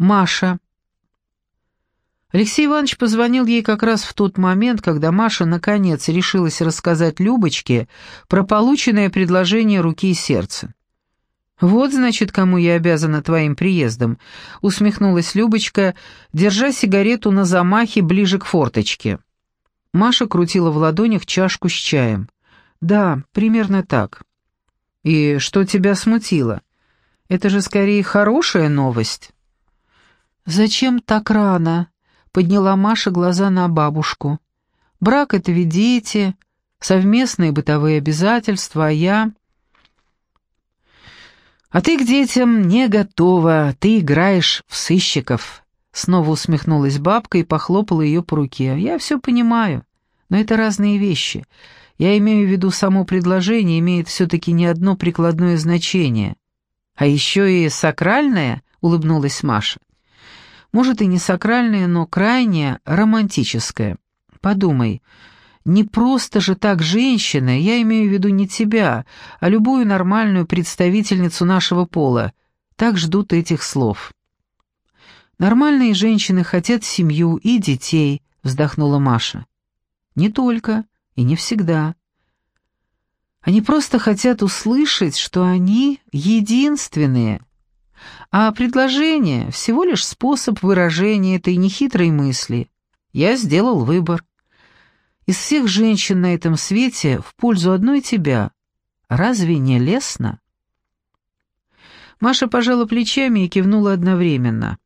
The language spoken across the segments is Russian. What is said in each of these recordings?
Маша. Алексей Иванович позвонил ей как раз в тот момент, когда Маша наконец решилась рассказать Любочке про полученное предложение руки и сердца. «Вот, значит, кому я обязана твоим приездом», — усмехнулась Любочка, держа сигарету на замахе ближе к форточке. Маша крутила в ладонях чашку с чаем. «Да, примерно так». «И что тебя смутило? Это же скорее хорошая новость». «Зачем так рано?» — подняла Маша глаза на бабушку. «Брак — это ведь дети, совместные бытовые обязательства, а я...» «А ты к детям не готова, ты играешь в сыщиков», — снова усмехнулась бабка и похлопала ее по руке. «Я все понимаю, но это разные вещи. Я имею в виду, само предложение имеет все-таки не одно прикладное значение. А еще и сакральное», — улыбнулась Маша. «Может, и не сакральное, но крайне романтическое. Подумай, — не просто же так женщина, я имею в виду не тебя, а любую нормальную представительницу нашего пола, так ждут этих слов. Нормальные женщины хотят семью и детей, вздохнула Маша. Не только и не всегда. Они просто хотят услышать, что они единственные. А предложение — всего лишь способ выражения этой нехитрой мысли. Я сделал выбор. Из всех женщин на этом свете в пользу одной тебя. Разве не лестно?» Маша пожала плечами и кивнула одновременно.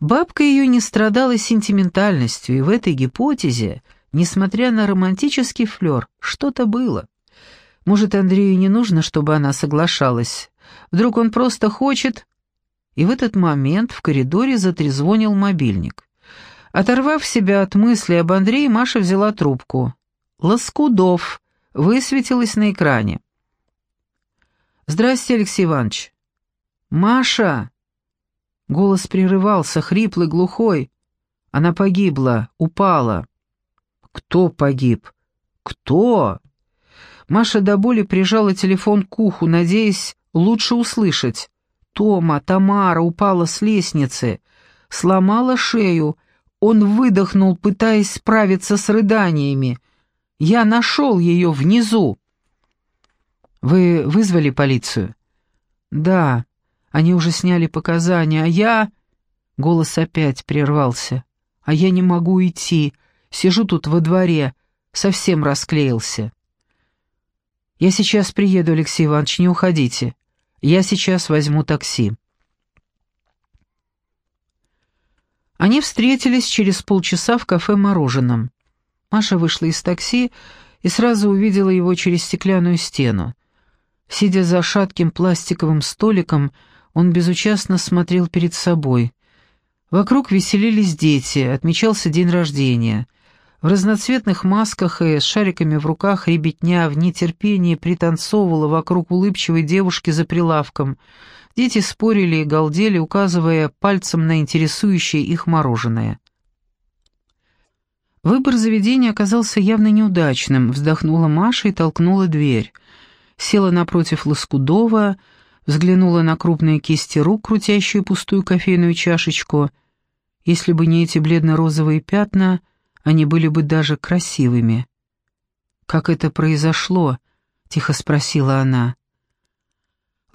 Бабка ее не страдала сентиментальностью, и в этой гипотезе, несмотря на романтический флер, что-то было. Может, Андрею не нужно, чтобы она соглашалась. Вдруг он просто хочет... И в этот момент в коридоре затрезвонил мобильник. Оторвав себя от мысли об Андрее, Маша взяла трубку. «Лоскудов» высветилось на экране. «Здрасте, Алексей Иванович». «Маша!» Голос прерывался, хриплый, глухой. Она погибла, упала. «Кто погиб? Кто?» Маша до боли прижала телефон к уху, надеясь лучше услышать. Тома, Тамара упала с лестницы, сломала шею, он выдохнул, пытаясь справиться с рыданиями. «Я нашел ее внизу». «Вы вызвали полицию?» «Да, они уже сняли показания, а я...» Голос опять прервался. «А я не могу идти, сижу тут во дворе, совсем расклеился». «Я сейчас приеду, Алексей Иванович, не уходите. Я сейчас возьму такси». Они встретились через полчаса в кафе «Мороженом». Маша вышла из такси и сразу увидела его через стеклянную стену. Сидя за шатким пластиковым столиком, он безучастно смотрел перед собой. Вокруг веселились дети, отмечался день рождения. В разноцветных масках и с шариками в руках ребятня в нетерпении пританцовывала вокруг улыбчивой девушки за прилавком — Дети спорили и галдели, указывая пальцем на интересующее их мороженое. Выбор заведения оказался явно неудачным, вздохнула Маша и толкнула дверь. Села напротив Лоскудова, взглянула на крупные кисти рук, крутящие пустую кофейную чашечку. Если бы не эти бледно-розовые пятна, они были бы даже красивыми. «Как это произошло?» — тихо спросила она.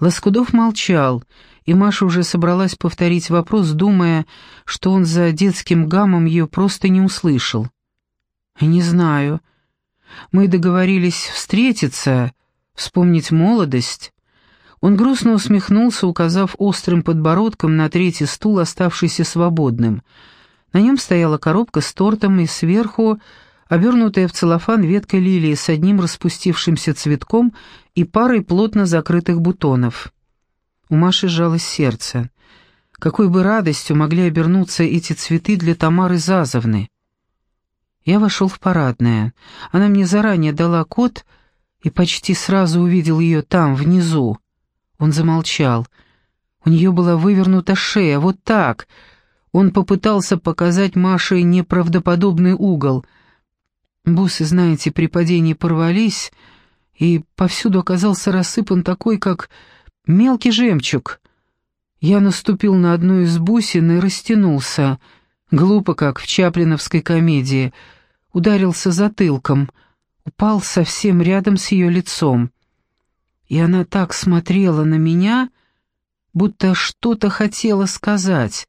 Лоскудов молчал, и Маша уже собралась повторить вопрос, думая, что он за детским гамом ее просто не услышал. «Не знаю. Мы договорились встретиться, вспомнить молодость». Он грустно усмехнулся, указав острым подбородком на третий стул, оставшийся свободным. На нем стояла коробка с тортом, и сверху обернутая в целлофан ветка лилии с одним распустившимся цветком и парой плотно закрытых бутонов. У Маши сжалось сердце. Какой бы радостью могли обернуться эти цветы для Тамары Зазовны. Я вошел в парадное. Она мне заранее дала код и почти сразу увидел ее там, внизу. Он замолчал. У нее была вывернута шея, вот так. Он попытался показать Маше неправдоподобный угол — Бусы, знаете, при падении порвались, и повсюду оказался рассыпан такой, как мелкий жемчуг. Я наступил на одну из бусин и растянулся, глупо как в чаплиновской комедии, ударился затылком, упал совсем рядом с ее лицом. И она так смотрела на меня, будто что-то хотела сказать.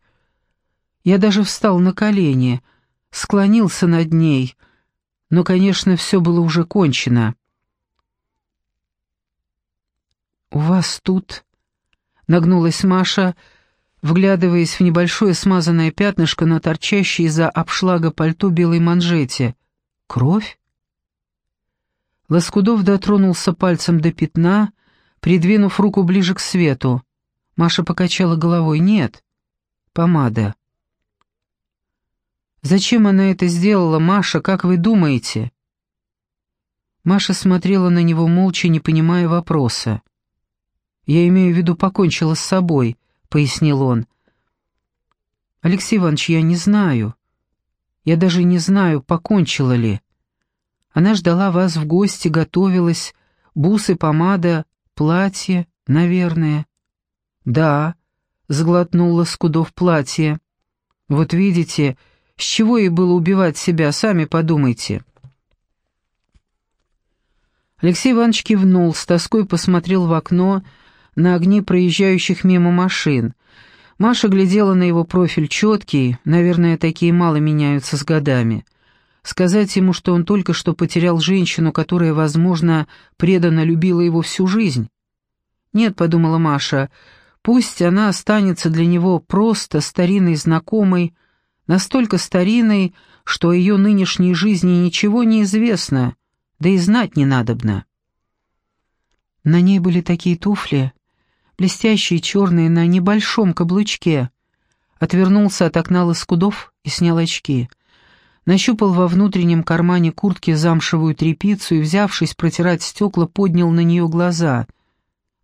Я даже встал на колени, склонился над ней, но, конечно, все было уже кончено. «У вас тут...» — нагнулась Маша, вглядываясь в небольшое смазанное пятнышко на торчащей из-за обшлага пальто белой манжете. «Кровь?» Лоскудов дотронулся пальцем до пятна, придвинув руку ближе к свету. Маша покачала головой. «Нет, помада». «Зачем она это сделала, Маша, как вы думаете?» Маша смотрела на него молча, не понимая вопроса. «Я имею в виду, покончила с собой», — пояснил он. «Алексей Иванович, я не знаю. Я даже не знаю, покончила ли. Она ждала вас в гости, готовилась. Бусы, помада, платье, наверное». «Да», — сглотнула Скудов платье. «Вот видите, с чего ей было убивать себя, сами подумайте». Алексей Иванович кивнул, с тоской посмотрел в окно, — на огни проезжающих мимо машин. Маша глядела на его профиль четкий, наверное, такие мало меняются с годами. Сказать ему, что он только что потерял женщину, которая, возможно, преданно любила его всю жизнь? Нет, подумала Маша, пусть она останется для него просто старинной знакомой, настолько старинной, что о ее нынешней жизни ничего не известно, да и знать не надобно. На ней были такие туфли, блестящие черные на небольшом каблучке. Отвернулся от окна лоскудов и снял очки. Нащупал во внутреннем кармане куртки замшевую тряпицу и, взявшись протирать стекла, поднял на нее глаза.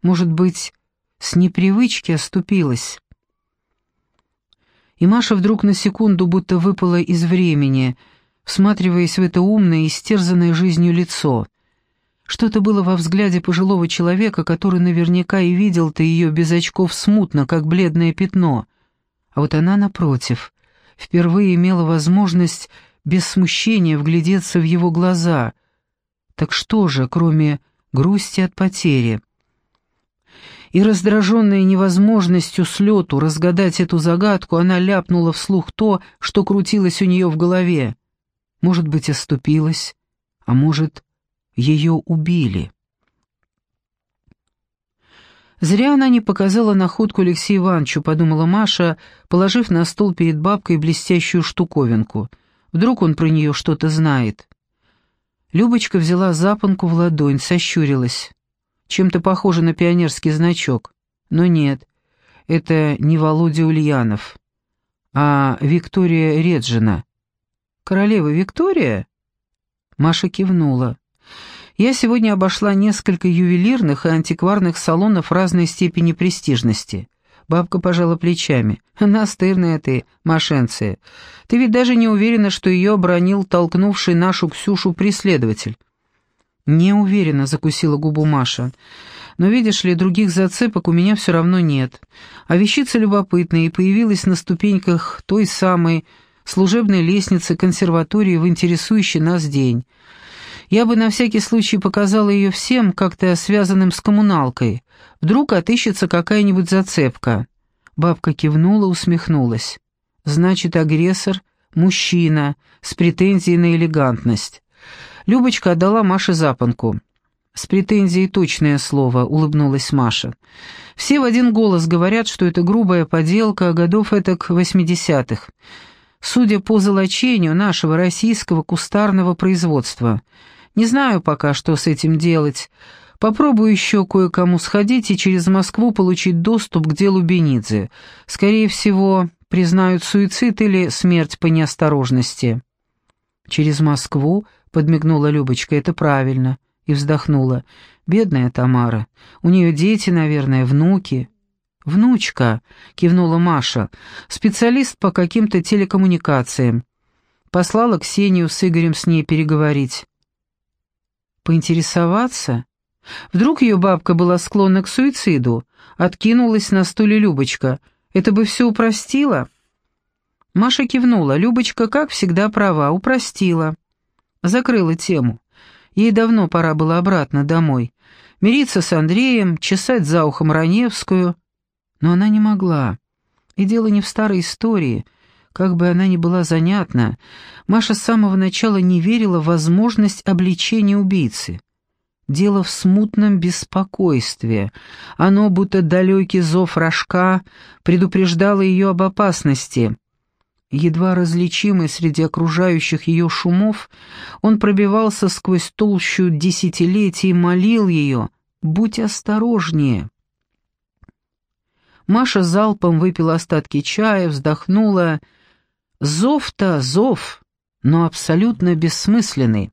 Может быть, с непривычки оступилась. И Маша вдруг на секунду будто выпала из времени, всматриваясь в это умное, истерзанное жизнью лицо — что-то было во взгляде пожилого человека, который наверняка и видел-то ее без очков смутно, как бледное пятно. А вот она, напротив, впервые имела возможность без смущения вглядеться в его глаза. Так что же, кроме грусти от потери? И раздраженная невозможностью слету разгадать эту загадку, она ляпнула вслух то, что крутилось у нее в голове. Может быть, оступилась, а может, ее убили. Зря она не показала находку Алексею Ивановичу, подумала Маша, положив на стол перед бабкой блестящую штуковинку. Вдруг он про нее что-то знает. Любочка взяла запонку в ладонь, сощурилась. Чем-то похоже на пионерский значок. Но нет, это не Володя Ульянов, а Виктория Реджина. «Королева Виктория?» Маша кивнула. Я сегодня обошла несколько ювелирных и антикварных салонов разной степени престижности. Бабка пожала плечами. «Настырная ты, мошенция. Ты ведь даже не уверена, что ее обронил толкнувший нашу Ксюшу преследователь». «Не уверена», — закусила губу Маша. «Но видишь ли, других зацепок у меня все равно нет. А вещица любопытная и появилась на ступеньках той самой служебной лестницы консерватории в интересующий нас день». Я бы на всякий случай показала ее всем, как-то связанным с коммуналкой. Вдруг отыщется какая-нибудь зацепка». Бабка кивнула, усмехнулась. «Значит, агрессор — мужчина, с претензией на элегантность». Любочка отдала Маше запонку. «С претензией точное слово», — улыбнулась Маша. «Все в один голос говорят, что это грубая поделка годов этак восьмидесятых. Судя по золочению нашего российского кустарного производства — не знаю пока, что с этим делать. Попробую еще кое-кому сходить и через Москву получить доступ к делу Бенидзе. Скорее всего, признают суицид или смерть по неосторожности». «Через Москву?» — подмигнула Любочка. «Это правильно». И вздохнула. «Бедная Тамара. У нее дети, наверное, внуки». «Внучка», — кивнула Маша, — «специалист по каким-то телекоммуникациям. Послала Ксению с Игорем с ней переговорить. Поинтересоваться? Вдруг ее бабка была склонна к суициду, — откинулась на стуле Любочка. «Это бы все упростило?» Маша кивнула. Любочка, как всегда, права, упростила. Закрыла тему. Ей давно пора было обратно домой. Мириться с Андреем, чесать за ухом Раневскую. Но она не могла. И дело не в старой истории. Как бы она ни была занятна, Маша с самого начала не верила в возможность обличения убийцы. Дело в смутном беспокойстве. Оно, будто далекий зов рожка, предупреждало ее об опасности. Едва различимый среди окружающих ее шумов, он пробивался сквозь толщу десятилетий и молил ее «Будь осторожнее». Маша залпом выпила остатки чая, вздохнула. Зов-то зов, но абсолютно бессмысленный.